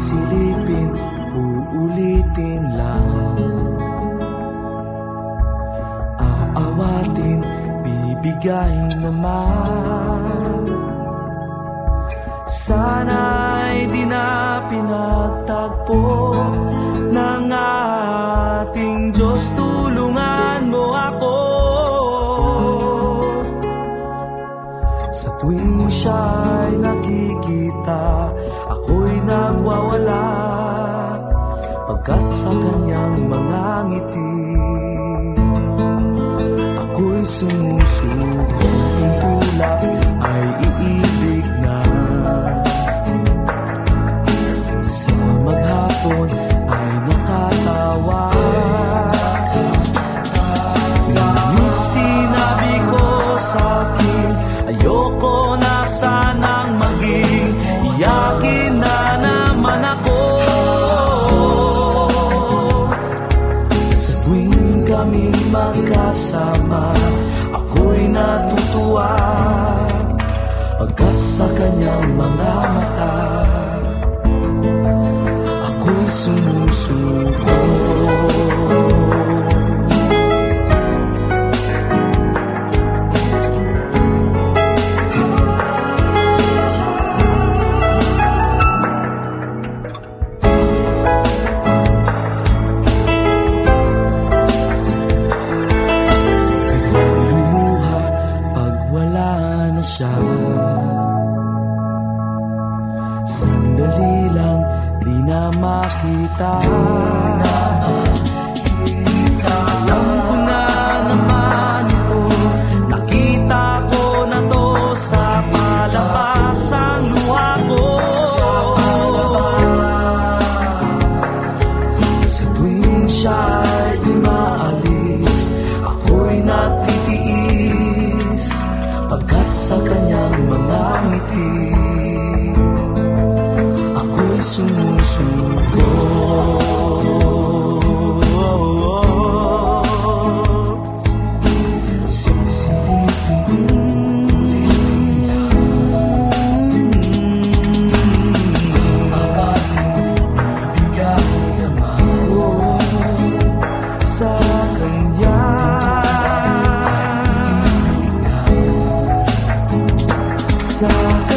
Silipin, uulitin lang. Aawatin, bibigayin naman. Sana'y di na pinagtagpo Ng ating Diyos. Tulungan mo ako. Sa tuwing siya'y nakikita Pagkat sa kanyang magkasama Ako'y natutuwa. Pagkat sa kanyang mga mata Ako'y sumusuko na siya Sandali lang di na makita be. I'm going bizarre